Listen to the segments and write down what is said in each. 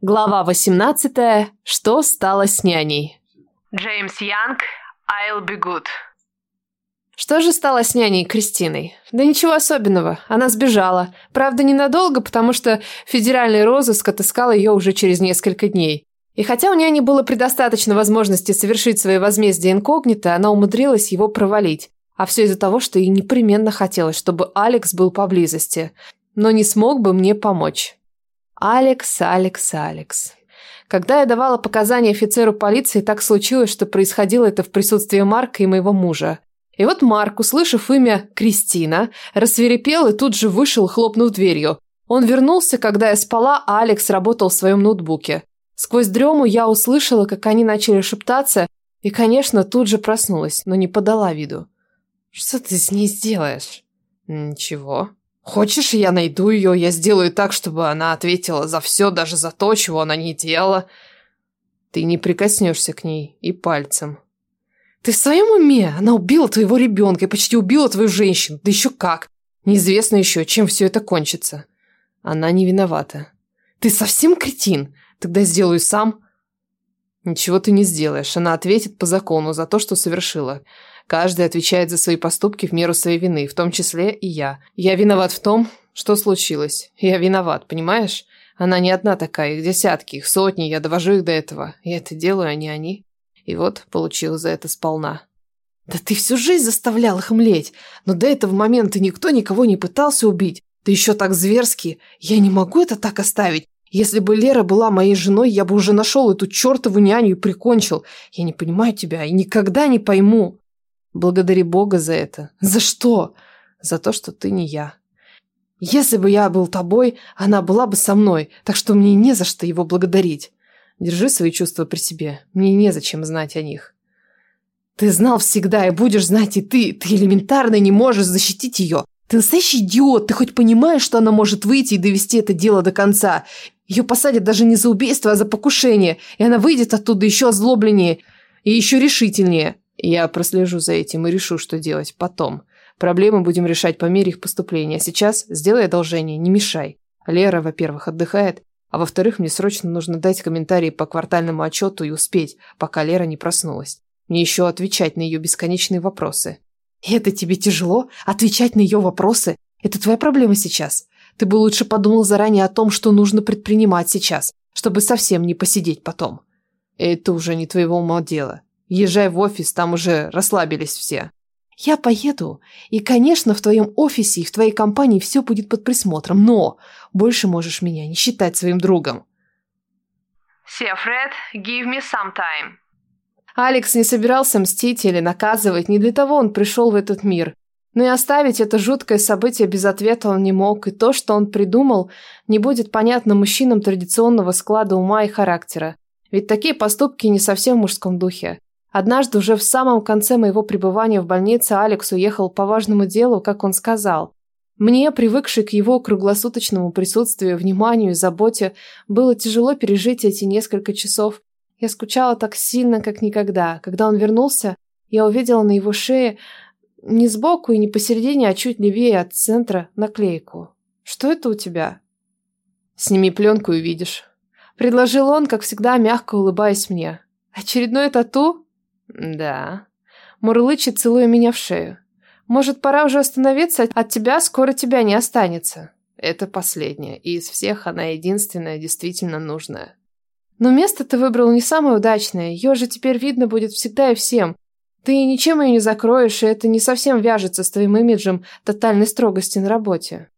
Глава 18. Что стало с няней? Джеймс Янг, I'll be good. Что же стало с няней Кристиной? Да ничего особенного. Она сбежала. Правда, ненадолго, потому что федеральный розыск отыскал ее уже через несколько дней. И хотя у няни было предостаточно возможности совершить свое возмездие инкогнито, она умудрилась его провалить. А все из-за того, что ей непременно хотелось, чтобы Алекс был поблизости. Но не смог бы мне помочь. Алекс, Алекс, Алекс. Когда я давала показания офицеру полиции, так случилось, что происходило это в присутствии Марка и моего мужа. И вот Марк, услышав имя Кристина, рассверепел и тут же вышел, хлопнув дверью. Он вернулся, когда я спала, а Алекс работал в своем ноутбуке. Сквозь дрему я услышала, как они начали шептаться, и, конечно, тут же проснулась, но не подала виду. «Что ты с ней сделаешь?» «Ничего. Хочешь, я найду ее, я сделаю так, чтобы она ответила за все, даже за то, чего она не делала. Ты не прикоснешься к ней и пальцем. Ты в своем уме? Она убила твоего ребенка и почти убила твою женщину. Да еще как. Неизвестно еще, чем все это кончится. Она не виновата. Ты совсем кретин? Тогда сделаю сам. Ничего ты не сделаешь. Она ответит по закону за то, что совершила. Каждый отвечает за свои поступки в меру своей вины, в том числе и я. Я виноват в том, что случилось. Я виноват, понимаешь? Она не одна такая, их десятки, их сотни, я довожу их до этого. Я это делаю, а не они. И вот получил за это сполна. Да ты всю жизнь заставлял их млеть, но до этого момента никто никого не пытался убить. Да еще так зверски. Я не могу это так оставить. Если бы Лера была моей женой, я бы уже нашел эту чертову няню и прикончил. Я не понимаю тебя и никогда не пойму. Благодари Бога за это. За что? За то, что ты не я. Если бы я был тобой, она была бы со мной, так что мне не за что его благодарить. Держи свои чувства при себе. Мне незачем знать о них. Ты знал всегда и будешь знать и ты. Ты элементарно не можешь защитить ее. Ты настоящий идиот. Ты хоть понимаешь, что она может выйти и довести это дело до конца? Ее посадят даже не за убийство, а за покушение. И она выйдет оттуда еще озлобленнее и еще решительнее. Я прослежу за этим и решу, что делать потом. Проблемы будем решать по мере их поступления. сейчас сделай одолжение, не мешай. Лера, во-первых, отдыхает, а во-вторых, мне срочно нужно дать комментарии по квартальному отчету и успеть, пока Лера не проснулась. Мне еще отвечать на ее бесконечные вопросы. это тебе тяжело? Отвечать на ее вопросы? Это твоя проблема сейчас. Ты бы лучше подумал заранее о том, что нужно предпринимать сейчас, чтобы совсем не посидеть потом. Это уже не твоего ума дело. Езжай в офис, там уже расслабились все. Я поеду, и, конечно, в твоем офисе и в твоей компании все будет под присмотром, но больше можешь меня не считать своим другом. Сефред, give me some time. Алекс не собирался мстить или наказывать, не для того он пришел в этот мир. Но и оставить это жуткое событие без ответа он не мог, и то, что он придумал, не будет понятно мужчинам традиционного склада ума и характера. Ведь такие поступки не совсем в мужском духе. Однажды уже в самом конце моего пребывания в больнице Алекс уехал по важному делу, как он сказал. Мне, привыкшей к его круглосуточному присутствию, вниманию и заботе, было тяжело пережить эти несколько часов. Я скучала так сильно, как никогда. Когда он вернулся, я увидела на его шее не сбоку и не посередине, а чуть левее от центра наклейку. «Что это у тебя?» «Сними пленку и видишь». Предложил он, как всегда, мягко улыбаясь мне. «Очередное тату?» «Да». Мурлычет, целуя меня в шею. «Может, пора уже остановиться? От тебя скоро тебя не останется». Это последняя, и из всех она единственная, действительно нужная. Но место ты выбрал не самое удачное, ее же теперь видно будет всегда и всем. Ты ничем ее не закроешь, и это не совсем вяжется с твоим имиджем тотальной строгости на работе.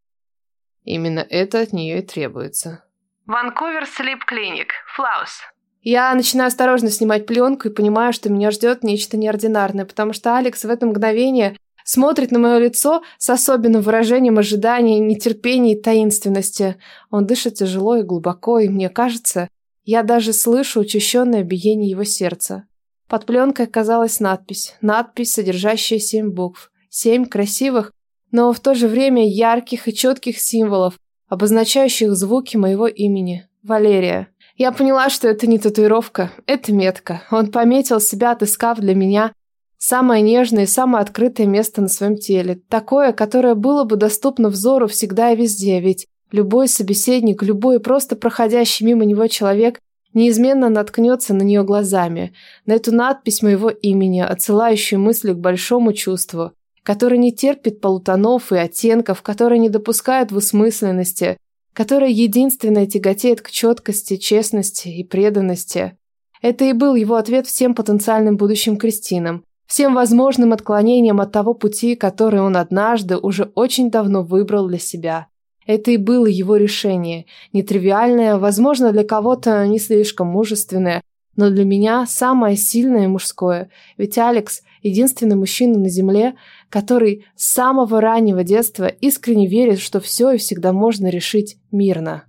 Именно это от нее и требуется. Ванкувер Слип Клиник, Флаус. Я начинаю осторожно снимать пленку и понимаю, что меня ждет нечто неординарное, потому что Алекс в это мгновение смотрит на мое лицо с особенным выражением ожидания, нетерпения и таинственности. Он дышит тяжело и глубоко, и мне кажется, я даже слышу учащенное биение его сердца. Под пленкой оказалась надпись. Надпись, содержащая семь букв. Семь красивых, но в то же время ярких и четких символов, обозначающих звуки моего имени. Валерия. Я поняла, что это не татуировка, это метка. Он пометил себя, отыскав для меня самое нежное и самое открытое место на своем теле. Такое, которое было бы доступно взору всегда и везде, ведь Любой собеседник, любой просто проходящий мимо него человек неизменно наткнется на нее глазами, на эту надпись моего имени, отсылающую мысли к большому чувству, которое не терпит полутонов и оттенков, которое не допускает двусмысленности, которое единственное тяготеет к четкости, честности и преданности. Это и был его ответ всем потенциальным будущим Кристинам, всем возможным отклонениям от того пути, который он однажды уже очень давно выбрал для себя. Это и было его решение, нетривиальное, возможно, для кого-то не слишком мужественное, но для меня самое сильное мужское, ведь Алекс – единственный мужчина на земле, который с самого раннего детства искренне верит, что все и всегда можно решить мирно.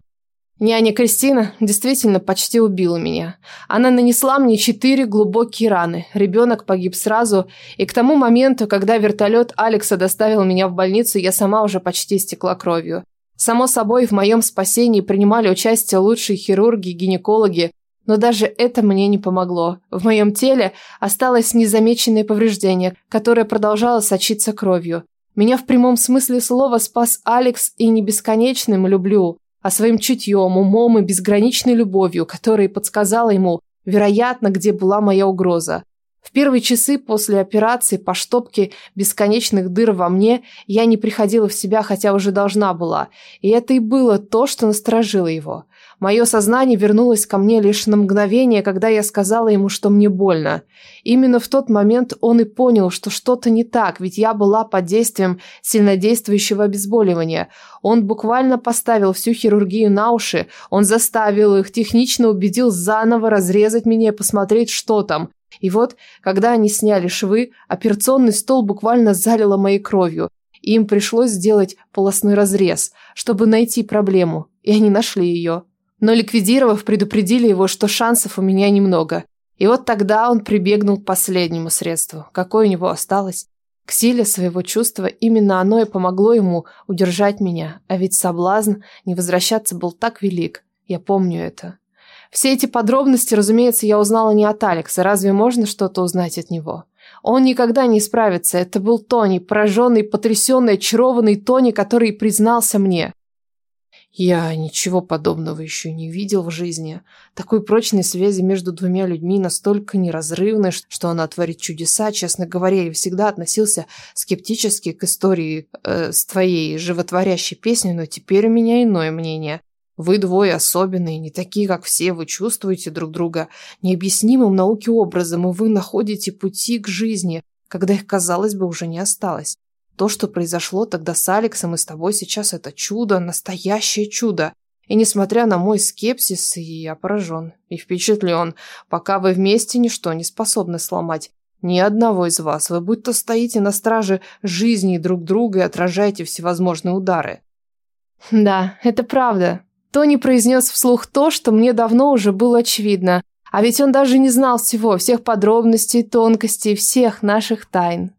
Няня Кристина действительно почти убила меня. Она нанесла мне четыре глубокие раны. Ребенок погиб сразу, и к тому моменту, когда вертолет Алекса доставил меня в больницу, я сама уже почти истекла кровью. Само собой, в моем спасении принимали участие лучшие хирурги гинекологи, но даже это мне не помогло. В моем теле осталось незамеченное повреждение, которое продолжало сочиться кровью. Меня в прямом смысле слова спас Алекс и не бесконечным люблю, а своим чутьем, умом и безграничной любовью, которая подсказала ему, вероятно, где была моя угроза. В первые часы после операции по штопке бесконечных дыр во мне я не приходила в себя, хотя уже должна была. И это и было то, что насторожило его. Мое сознание вернулось ко мне лишь на мгновение, когда я сказала ему, что мне больно. Именно в тот момент он и понял, что что-то не так, ведь я была под действием сильнодействующего обезболивания. Он буквально поставил всю хирургию на уши, он заставил их, технично убедил заново разрезать меня и посмотреть, что там. И вот, когда они сняли швы, операционный стол буквально залило моей кровью. И им пришлось сделать полостной разрез, чтобы найти проблему, и они нашли ее. Но ликвидировав, предупредили его, что шансов у меня немного. И вот тогда он прибегнул к последнему средству, какое у него осталось. К силе своего чувства именно оно и помогло ему удержать меня, а ведь соблазн не возвращаться был так велик. Я помню это. Все эти подробности, разумеется, я узнала не от Алекса. Разве можно что-то узнать от него? Он никогда не справится. Это был Тони, пораженный, потрясенный, очарованный Тони, который признался мне. Я ничего подобного еще не видел в жизни. Такой прочной связи между двумя людьми настолько неразрывной, что она творит чудеса. Честно говоря, я всегда относился скептически к истории э, с твоей животворящей песней, но теперь у меня иное мнение. Вы двое особенные, не такие, как все, вы чувствуете друг друга необъяснимым науке образом, и вы находите пути к жизни, когда их, казалось бы, уже не осталось. То, что произошло тогда с Алексом и с тобой сейчас, это чудо, настоящее чудо. И несмотря на мой скепсис, я поражен и впечатлен. Пока вы вместе, ничто не способны сломать. Ни одного из вас. Вы будто стоите на страже жизни друг друга и отражаете всевозможные удары. Да, это правда. Тони произнес вслух то, что мне давно уже было очевидно. А ведь он даже не знал всего, всех подробностей, тонкостей, всех наших тайн.